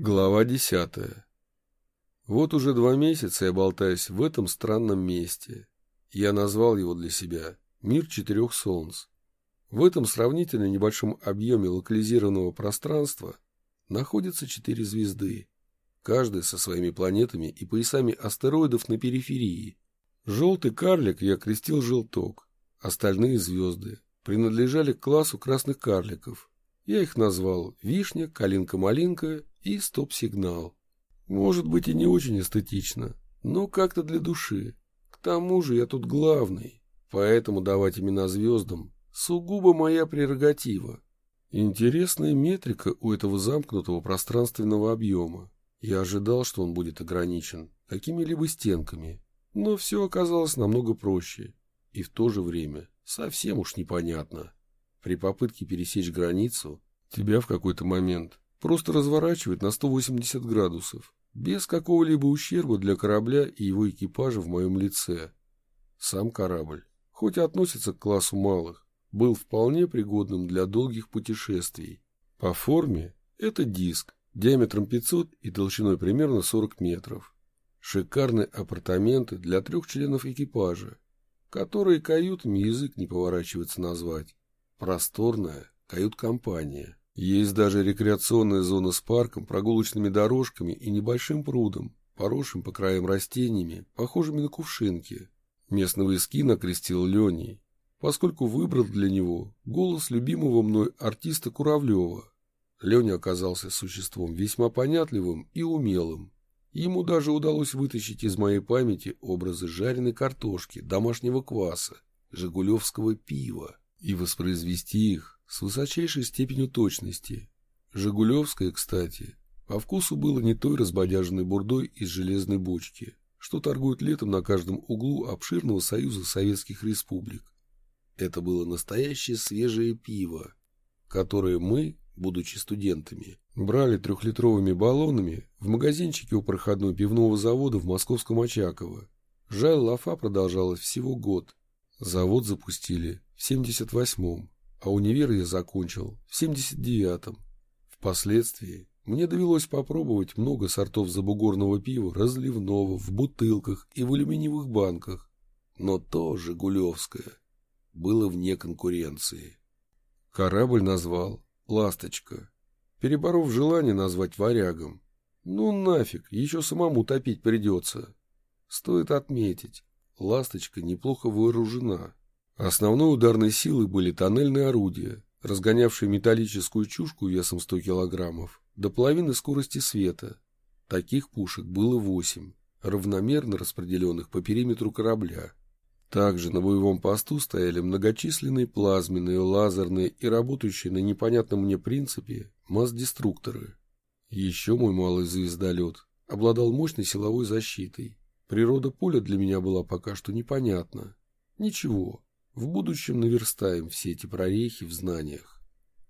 Глава десятая. Вот уже два месяца я болтаюсь в этом странном месте. Я назвал его для себя «Мир четырех солнц». В этом сравнительно небольшом объеме локализированного пространства находятся четыре звезды, каждая со своими планетами и поясами астероидов на периферии. Желтый карлик я крестил желток, остальные звезды принадлежали к классу красных карликов. Я их назвал «Вишня», «Калинка-малинка» и «Стоп-сигнал». Может быть и не очень эстетично, но как-то для души. К тому же я тут главный, поэтому давать имена звездам сугубо моя прерогатива. Интересная метрика у этого замкнутого пространственного объема. Я ожидал, что он будет ограничен какими-либо стенками, но все оказалось намного проще и в то же время совсем уж непонятно. При попытке пересечь границу тебя в какой-то момент просто разворачивает на 180 градусов, без какого-либо ущерба для корабля и его экипажа в моем лице. Сам корабль, хоть и относится к классу малых, был вполне пригодным для долгих путешествий. По форме это диск диаметром 500 и толщиной примерно 40 метров. Шикарные апартаменты для трех членов экипажа, которые каютами язык не поворачивается назвать. Просторная кают-компания. Есть даже рекреационная зона с парком, прогулочными дорожками и небольшим прудом, поросшим по краям растениями, похожими на кувшинки. Местного эскина крестил Леней, поскольку выбрал для него голос любимого мной артиста Куравлева. Леня оказался существом весьма понятливым и умелым. Ему даже удалось вытащить из моей памяти образы жареной картошки, домашнего кваса, жигулевского пива и воспроизвести их с высочайшей степенью точности. Жигулевское, кстати, по вкусу было не той разбодяженной бурдой из железной бочки, что торгуют летом на каждом углу обширного союза советских республик. Это было настоящее свежее пиво, которое мы, будучи студентами, брали трехлитровыми баллонами в магазинчике у проходной пивного завода в московском Очаково. Жаль, лафа продолжалась всего год. Завод запустили в 78-м, а универ я закончил в 79-м. Впоследствии мне довелось попробовать много сортов забугорного пива, разливного, в бутылках и в алюминиевых банках. Но то «Жигулевское» было вне конкуренции. Корабль назвал «Ласточка», переборов желание назвать «Варягом». Ну нафиг, еще самому топить придется. Стоит отметить, «Ласточка» неплохо вооружена. Основной ударной силой были тоннельные орудия, разгонявшие металлическую чушку весом 100 килограммов до половины скорости света. Таких пушек было восемь, равномерно распределенных по периметру корабля. Также на боевом посту стояли многочисленные плазменные, лазерные и работающие на непонятном мне принципе масс-деструкторы. Еще мой малый звездолет обладал мощной силовой защитой. Природа поля для меня была пока что непонятна. Ничего, в будущем наверстаем все эти прорехи в знаниях.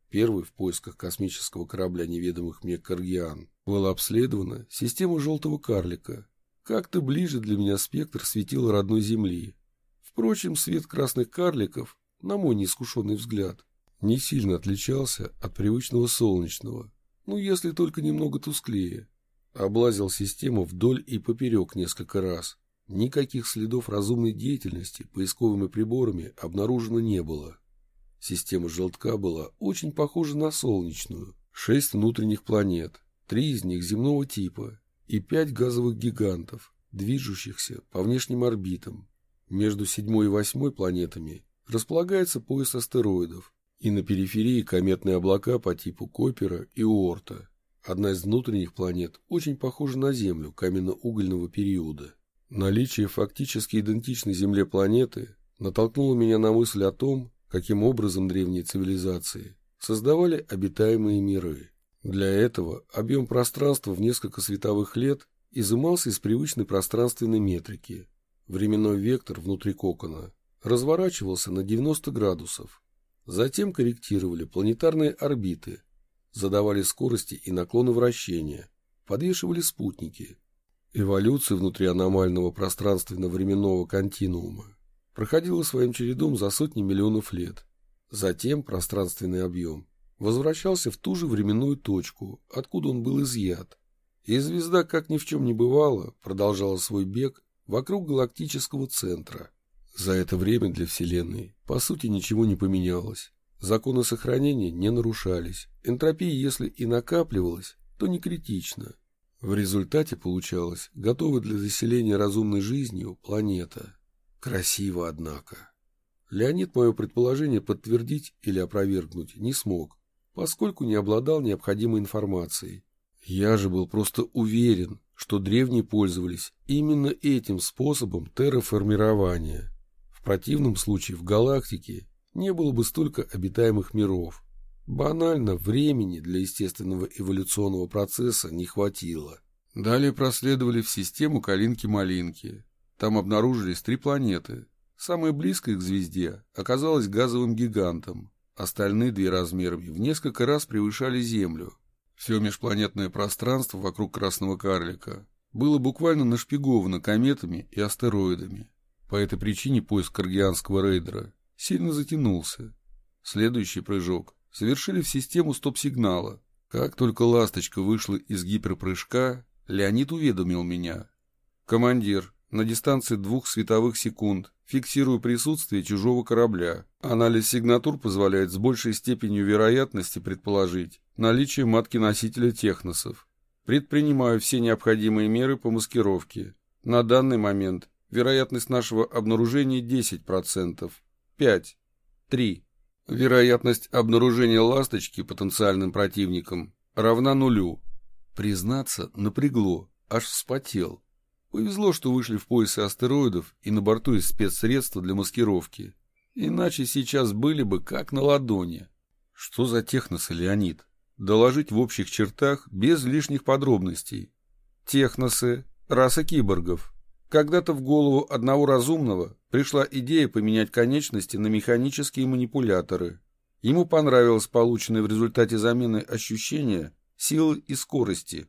Первый в поисках космического корабля неведомых мне Каргиан была обследована система желтого карлика. Как-то ближе для меня спектр светил родной Земли. Впрочем, свет красных карликов, на мой неискушенный взгляд, не сильно отличался от привычного солнечного, ну если только немного тусклее. Облазил систему вдоль и поперек несколько раз, Никаких следов разумной деятельности поисковыми приборами обнаружено не было. Система желтка была очень похожа на солнечную. Шесть внутренних планет, три из них земного типа и пять газовых гигантов, движущихся по внешним орбитам. Между седьмой и восьмой планетами располагается пояс астероидов, и на периферии кометные облака по типу Копера и Уорта. Одна из внутренних планет очень похожа на Землю каменно-угольного периода. Наличие фактически идентичной Земле планеты натолкнуло меня на мысль о том, каким образом древние цивилизации создавали обитаемые миры. Для этого объем пространства в несколько световых лет изымался из привычной пространственной метрики. Временной вектор внутри кокона разворачивался на 90 градусов. Затем корректировали планетарные орбиты, задавали скорости и наклоны вращения, подвешивали спутники – Эволюция внутри аномального пространственно-временного континуума проходила своим чередом за сотни миллионов лет. Затем пространственный объем возвращался в ту же временную точку, откуда он был изъят. И звезда, как ни в чем не бывало, продолжала свой бег вокруг галактического центра. За это время для Вселенной, по сути, ничего не поменялось. Законы сохранения не нарушались. Энтропия, если и накапливалась, то не критично. В результате получалась готовая для заселения разумной жизнью планета. Красиво, однако. Леонид мое предположение подтвердить или опровергнуть не смог, поскольку не обладал необходимой информацией. Я же был просто уверен, что древние пользовались именно этим способом терраформирования. В противном случае в галактике не было бы столько обитаемых миров. Банально времени для естественного эволюционного процесса не хватило. Далее проследовали в систему Калинки-Малинки. Там обнаружились три планеты. Самая близкая к звезде оказалась газовым гигантом. Остальные две размерами в несколько раз превышали Землю. Все межпланетное пространство вокруг Красного Карлика было буквально нашпиговано кометами и астероидами. По этой причине поиск каргианского рейдера сильно затянулся. Следующий прыжок совершили в систему стоп-сигнала. Как только «Ласточка» вышла из гиперпрыжка, Леонид уведомил меня. «Командир, на дистанции двух световых секунд фиксирую присутствие чужого корабля. Анализ сигнатур позволяет с большей степенью вероятности предположить наличие матки-носителя техносов. Предпринимаю все необходимые меры по маскировке. На данный момент вероятность нашего обнаружения 10%. 5. 3. Вероятность обнаружения ласточки потенциальным противником равна нулю. Признаться, напрягло, аж вспотел. Повезло, что вышли в поясы астероидов и на борту есть спецсредства для маскировки. Иначе сейчас были бы как на ладони. Что за техносы, Леонид? Доложить в общих чертах, без лишних подробностей. Техносы, раса киборгов. Когда-то в голову одного разумного пришла идея поменять конечности на механические манипуляторы. Ему понравилось полученное в результате замены ощущение силы и скорости.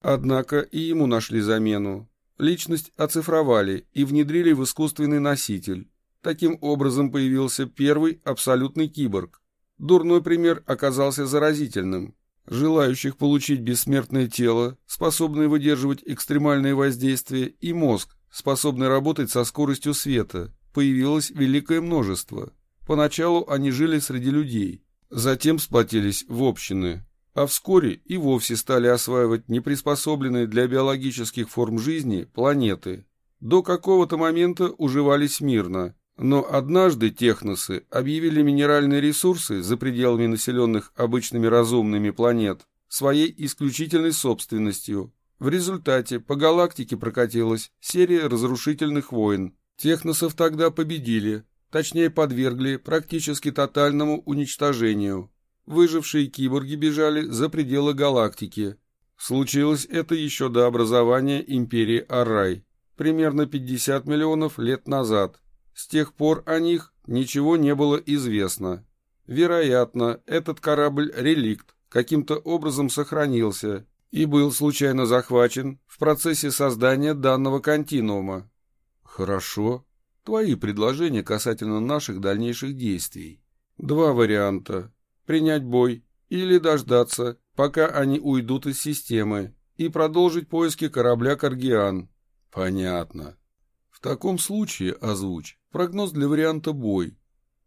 Однако и ему нашли замену. Личность оцифровали и внедрили в искусственный носитель. Таким образом появился первый абсолютный киборг. Дурной пример оказался заразительным. Желающих получить бессмертное тело, способное выдерживать экстремальные воздействия, и мозг, способный работать со скоростью света, появилось великое множество. Поначалу они жили среди людей, затем сплотились в общины, а вскоре и вовсе стали осваивать неприспособленные для биологических форм жизни планеты. До какого-то момента уживались мирно, но однажды техносы объявили минеральные ресурсы за пределами населенных обычными разумными планет своей исключительной собственностью. В результате по галактике прокатилась серия разрушительных войн. Техносов тогда победили, точнее подвергли практически тотальному уничтожению. Выжившие киборги бежали за пределы галактики. Случилось это еще до образования империи Аррай, примерно 50 миллионов лет назад. С тех пор о них ничего не было известно. Вероятно, этот корабль-реликт каким-то образом сохранился и был случайно захвачен в процессе создания данного континуума. Хорошо. Твои предложения касательно наших дальнейших действий. Два варианта принять бой или дождаться, пока они уйдут из системы, и продолжить поиски корабля «Каргиан». Понятно. В таком случае озвучь прогноз для варианта «бой».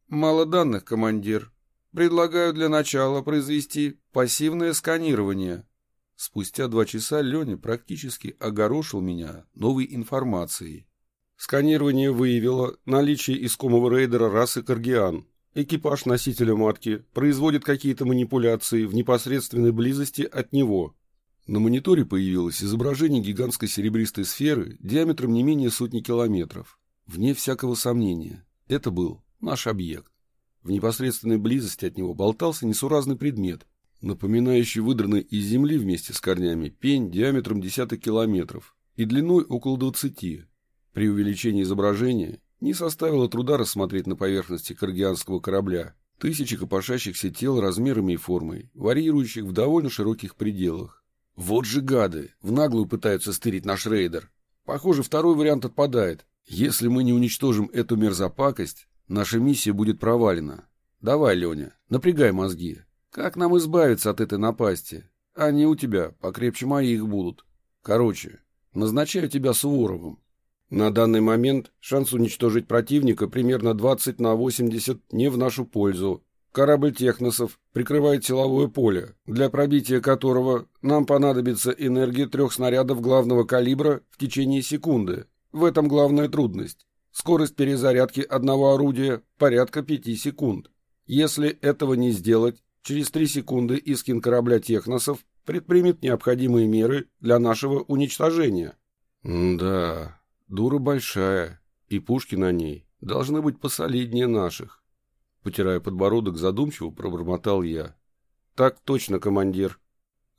Мало данных, командир. Предлагаю для начала произвести пассивное сканирование. Спустя два часа Леня практически огорошил меня новой информацией. Сканирование выявило наличие искомого рейдера расы Каргиан, Экипаж носителя матки производит какие-то манипуляции в непосредственной близости от него. На мониторе появилось изображение гигантской серебристой сферы диаметром не менее сотни километров. Вне всякого сомнения, это был наш объект. В непосредственной близости от него болтался несуразный предмет, напоминающий выдранный из земли вместе с корнями пень диаметром десяток километров и длиной около двадцати. При увеличении изображения не составило труда рассмотреть на поверхности каргианского корабля Тысячи копошащихся тел размерами и формой, варьирующих в довольно широких пределах. Вот же гады, в наглую пытаются стырить наш рейдер. Похоже, второй вариант отпадает. Если мы не уничтожим эту мерзопакость, наша миссия будет провалена. Давай, Леня, напрягай мозги. Как нам избавиться от этой напасти? Они у тебя покрепче моих будут. Короче, назначаю тебя Суворовым. На данный момент шанс уничтожить противника примерно 20 на 80 не в нашу пользу. Корабль техносов прикрывает силовое поле, для пробития которого нам понадобится энергия трех снарядов главного калибра в течение секунды. В этом главная трудность. Скорость перезарядки одного орудия порядка 5 секунд. Если этого не сделать, через 3 секунды Искин корабля техносов предпримет необходимые меры для нашего уничтожения. да, Дура большая, и пушки на ней должны быть посолиднее наших. Потирая подбородок, задумчиво пробормотал я. Так точно, командир.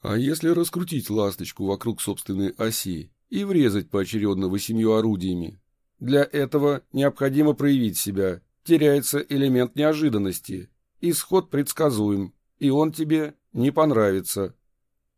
А если раскрутить ласточку вокруг собственной оси и врезать поочередно восемью орудиями? Для этого необходимо проявить себя. Теряется элемент неожиданности. Исход предсказуем, и он тебе не понравится.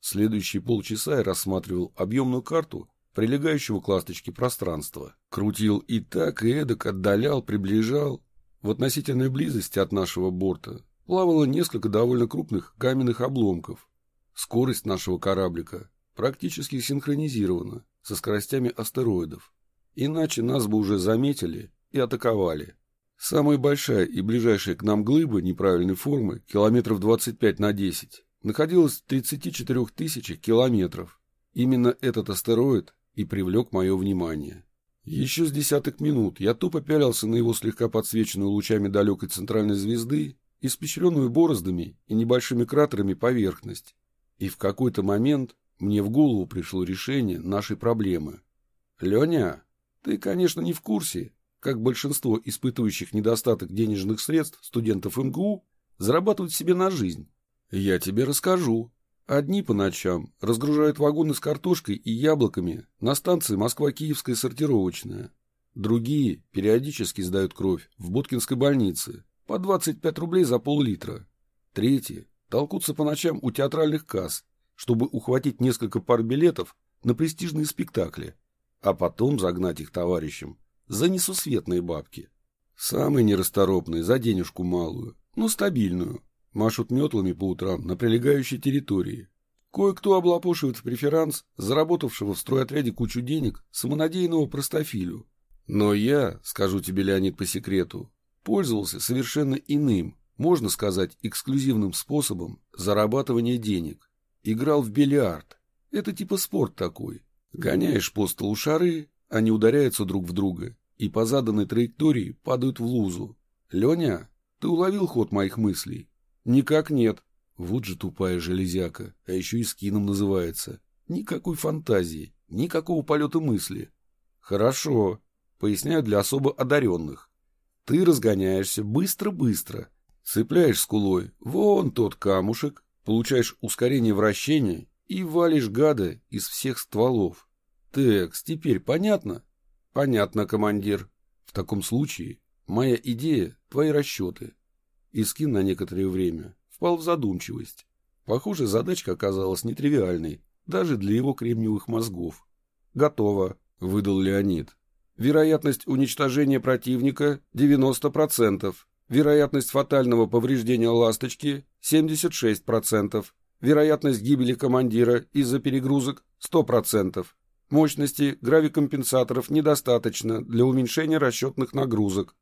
Следующие полчаса я рассматривал объемную карту прилегающего к ласточке пространства. Крутил и так, и эдак, отдалял, приближал. В относительной близости от нашего борта плавало несколько довольно крупных каменных обломков. Скорость нашего кораблика практически синхронизирована со скоростями астероидов. Иначе нас бы уже заметили и атаковали. Самая большая и ближайшая к нам глыба неправильной формы, километров 25 на 10, находилась в 34 тысячах километров. Именно этот астероид и привлек мое внимание. Еще с десяток минут я тупо пялился на его слегка подсвеченную лучами далекой центральной звезды, испещренную бороздами и небольшими кратерами поверхность. И в какой-то момент мне в голову пришло решение нашей проблемы. «Леня, ты, конечно, не в курсе, как большинство испытывающих недостаток денежных средств студентов МГУ зарабатывают себе на жизнь. Я тебе расскажу, Одни по ночам разгружают вагоны с картошкой и яблоками на станции Москва-Киевская сортировочная. Другие периодически сдают кровь в Боткинской больнице по 25 рублей за пол-литра. Третьи толкутся по ночам у театральных касс, чтобы ухватить несколько пар билетов на престижные спектакли, а потом загнать их товарищам за несусветные бабки. Самые нерасторопные за денежку малую, но стабильную, машут метлами по утрам на прилегающей территории. Кое-кто облапошивает в преферанс заработавшего в стройотряде кучу денег самонадеянного простофилю. Но я, скажу тебе, Леонид, по секрету, пользовался совершенно иным, можно сказать, эксклюзивным способом зарабатывания денег. Играл в бильярд. Это типа спорт такой. Гоняешь по столу шары, они ударяются друг в друга и по заданной траектории падают в лузу. Леня, ты уловил ход моих мыслей? Никак нет. Вот же тупая железяка, а еще и скином называется. Никакой фантазии, никакого полета мысли. Хорошо, поясняю для особо одаренных. Ты разгоняешься быстро-быстро, цепляешь скулой вон тот камушек, получаешь ускорение вращения и валишь гада из всех стволов. Текс, теперь понятно? Понятно, командир. В таком случае моя идея – твои расчеты. Искин на некоторое время впал в задумчивость. Похоже, задачка оказалась нетривиальной, даже для его кремниевых мозгов. «Готово», — выдал Леонид. «Вероятность уничтожения противника — 90%. Вероятность фатального повреждения «Ласточки» — 76%. Вероятность гибели командира из-за перегрузок — 100%. Мощности гравикомпенсаторов недостаточно для уменьшения расчетных нагрузок.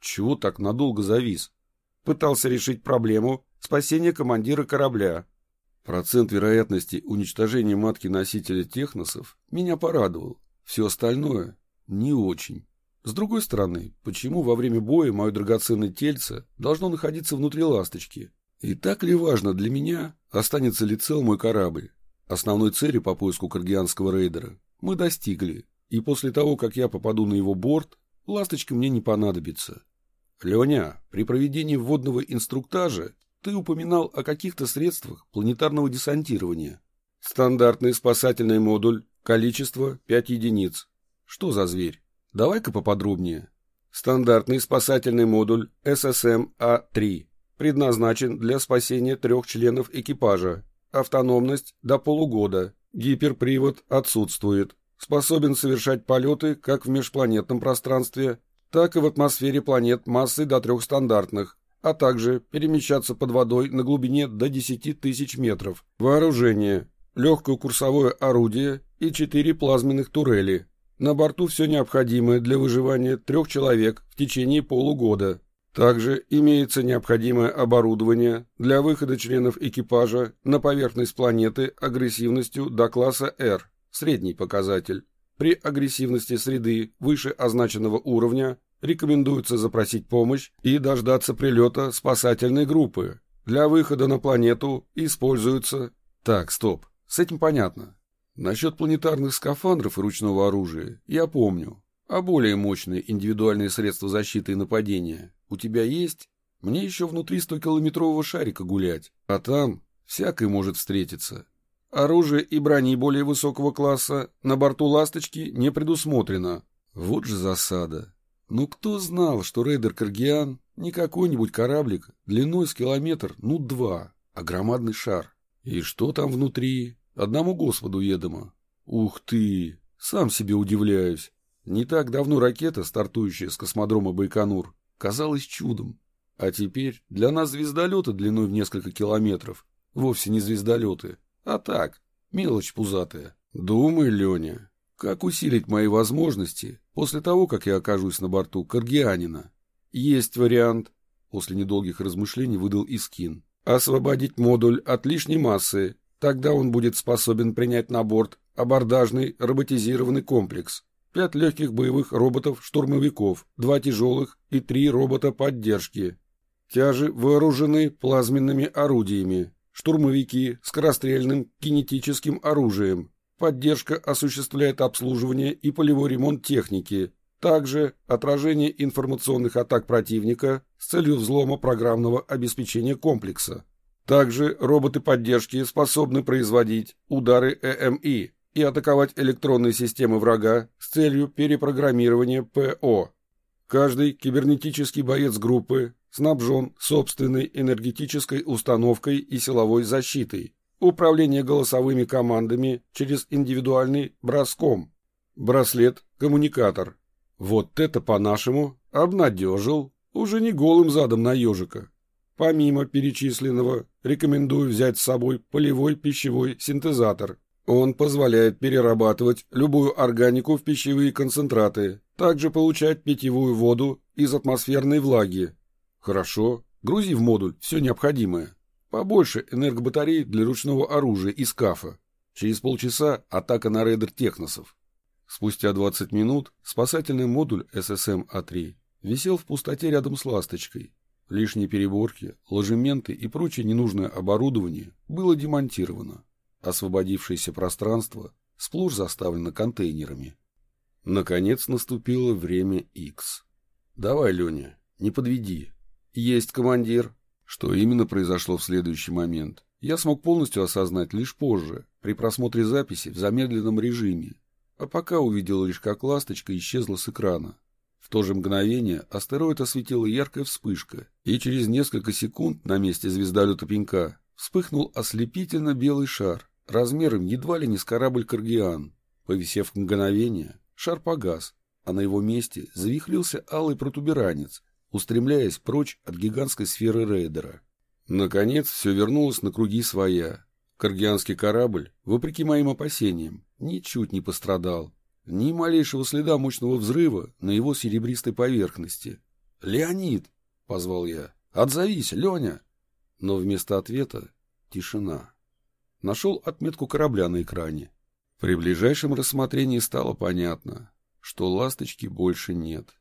Чего так надолго завис? Пытался решить проблему спасения командира корабля. Процент вероятности уничтожения матки-носителя техносов меня порадовал. Все остальное не очень. С другой стороны, почему во время боя мое драгоценное тельце должно находиться внутри ласточки? И так ли важно для меня, останется ли цел мой корабль? Основной цели по поиску каргианского рейдера мы достигли, и после того, как я попаду на его борт, ласточка мне не понадобится. Леня, при проведении вводного инструктажа ты упоминал о каких-то средствах планетарного десантирования. Стандартный спасательный модуль, количество 5 единиц. Что за зверь? Давай-ка поподробнее. Стандартный спасательный модуль ССМ-А3. предназначен для спасения трех членов экипажа. Автономность до полугода. Гиперпривод отсутствует. Способен совершать полеты как в межпланетном пространстве, так и в атмосфере планет массой до трех стандартных, а также перемещаться под водой на глубине до 10 тысяч метров. Вооружение. Легкое курсовое орудие и четыре плазменных турели. На борту все необходимое для выживания трех человек в течение полугода. Также имеется необходимое оборудование для выхода членов экипажа на поверхность планеты агрессивностью до класса R, средний показатель. При агрессивности среды выше означенного уровня рекомендуется запросить помощь и дождаться прилета спасательной группы. Для выхода на планету используются... Так, стоп, с этим понятно. Насчет планетарных скафандров и ручного оружия я помню. А более мощные индивидуальные средства защиты и нападения у тебя есть? Мне еще внутри 100-километрового шарика гулять, а там всякое может встретиться. Оружие и брони более высокого класса на борту «Ласточки» не предусмотрено. Вот же засада. Ну кто знал, что рейдер «Каргиан» не какой-нибудь кораблик длиной с километр, ну два, а громадный шар. И что там внутри? Одному Господу ведомо. Ух ты! Сам себе удивляюсь. Не так давно ракета, стартующая с космодрома Байконур, казалась чудом. А теперь для нас звездолеты длиной в несколько километров вовсе не звездолеты, а так, мелочь пузатая. Думай, Леня, как усилить мои возможности после того, как я окажусь на борту Каргианина? Есть вариант, после недолгих размышлений выдал Искин. Освободить модуль от лишней массы, тогда он будет способен принять на борт абордажный роботизированный комплекс, пять легких боевых роботов-штурмовиков, два тяжелых и три робота поддержки. Тяжи вооружены плазменными орудиями, штурмовики скорострельным кинетическим оружием. Поддержка осуществляет обслуживание и полевой ремонт техники, также отражение информационных атак противника с целью взлома программного обеспечения комплекса. Также роботы поддержки способны производить удары ЭМИ, и атаковать электронные системы врага с целью перепрограммирования ПО. Каждый кибернетический боец группы снабжен собственной энергетической установкой и силовой защитой, управление голосовыми командами через индивидуальный броском, браслет-коммуникатор. Вот это по-нашему обнадежил, уже не голым задом на ежика. Помимо перечисленного, рекомендую взять с собой полевой пищевой синтезатор он позволяет перерабатывать любую органику в пищевые концентраты, также получать питьевую воду из атмосферной влаги. Хорошо, грузи в модуль все необходимое. Побольше энергобатарей для ручного оружия и скафа. Через полчаса атака на рейдер техносов. Спустя 20 минут спасательный модуль ССМ-А3 висел в пустоте рядом с ласточкой. Лишние переборки, ложементы и прочее ненужное оборудование было демонтировано. Освободившееся пространство сплошь заставлено контейнерами. Наконец наступило время X. «Давай, Леня, не подведи». «Есть, командир». Что именно произошло в следующий момент, я смог полностью осознать лишь позже, при просмотре записи в замедленном режиме, а пока увидел лишь, как ласточка исчезла с экрана. В то же мгновение астероид осветила яркая вспышка, и через несколько секунд на месте звездолета Пенька вспыхнул ослепительно белый шар, размером едва ли не с корабль «Каргиан». Повисев мгновение, шар погас, а на его месте завихлился алый протуберанец, устремляясь прочь от гигантской сферы рейдера. Наконец, все вернулось на круги своя. Каргианский корабль, вопреки моим опасениям, ничуть не пострадал. Ни малейшего следа мощного взрыва на его серебристой поверхности. «Леонид!» — позвал я. «Отзовись, Леня!» Но вместо ответа — тишина. Нашел отметку корабля на экране. При ближайшем рассмотрении стало понятно, что ласточки больше нет.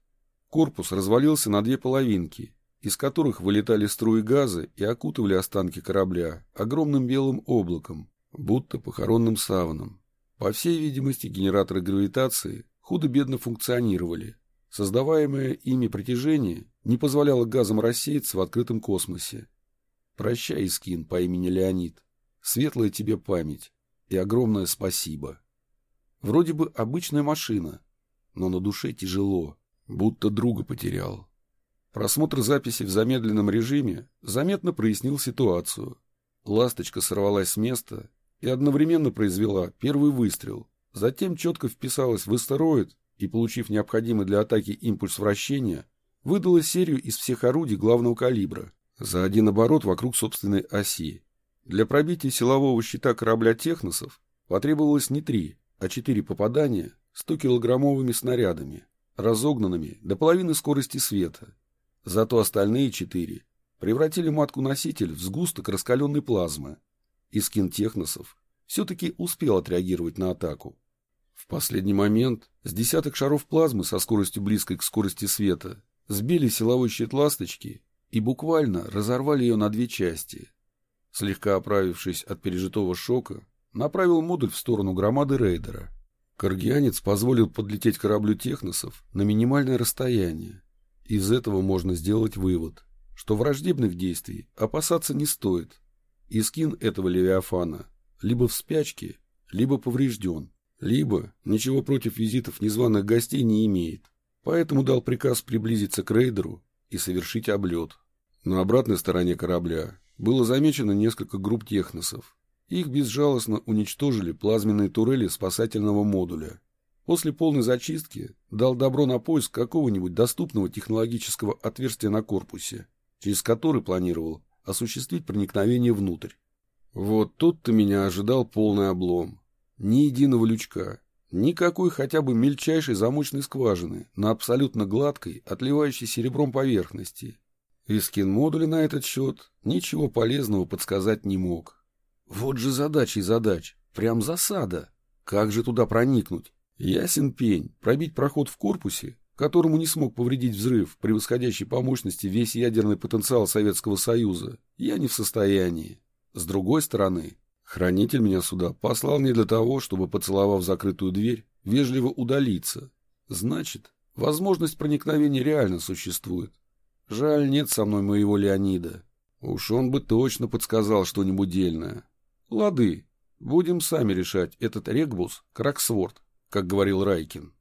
Корпус развалился на две половинки, из которых вылетали струи газа и окутывали останки корабля огромным белым облаком, будто похоронным саваном. По всей видимости, генераторы гравитации худо-бедно функционировали. Создаваемое ими притяжение не позволяло газам рассеяться в открытом космосе. Прощай, Искин по имени Леонид. Светлая тебе память и огромное спасибо. Вроде бы обычная машина, но на душе тяжело, будто друга потерял. Просмотр записи в замедленном режиме заметно прояснил ситуацию. Ласточка сорвалась с места и одновременно произвела первый выстрел, затем четко вписалась в астероид и, получив необходимый для атаки импульс вращения, выдала серию из всех орудий главного калибра за один оборот вокруг собственной оси. Для пробития силового щита корабля «Техносов» потребовалось не три, а четыре попадания 100-килограммовыми снарядами, разогнанными до половины скорости света. Зато остальные четыре превратили матку-носитель в сгусток раскаленной плазмы. И скин техносов все-таки успел отреагировать на атаку. В последний момент с десяток шаров плазмы со скоростью близкой к скорости света сбили силовой щит ласточки и буквально разорвали ее на две части. Слегка оправившись от пережитого шока, направил модуль в сторону громады рейдера. Каргианец позволил подлететь кораблю техносов на минимальное расстояние. Из этого можно сделать вывод, что враждебных действий опасаться не стоит. И скин этого Левиафана либо в спячке, либо поврежден, либо ничего против визитов незваных гостей не имеет. Поэтому дал приказ приблизиться к рейдеру и совершить облет. На обратной стороне корабля было замечено несколько групп техносов, их безжалостно уничтожили плазменные турели спасательного модуля. После полной зачистки дал добро на поиск какого-нибудь доступного технологического отверстия на корпусе, через который планировал осуществить проникновение внутрь. Вот тут-то меня ожидал полный облом. Ни единого лючка, никакой хотя бы мельчайшей замочной скважины на абсолютно гладкой, отливающей серебром поверхности. И скин-модуля на этот счет ничего полезного подсказать не мог. Вот же задача и задач. Прям засада. Как же туда проникнуть? Ясен пень. Пробить проход в корпусе, которому не смог повредить взрыв, превосходящий по мощности весь ядерный потенциал Советского Союза, я не в состоянии. С другой стороны, хранитель меня сюда послал не для того, чтобы, поцеловав закрытую дверь, вежливо удалиться. Значит, возможность проникновения реально существует. Жаль, нет со мной моего Леонида. Уж он бы точно подсказал что-нибудь дельное. Лады, будем сами решать этот регбус, краксворд, как говорил Райкин.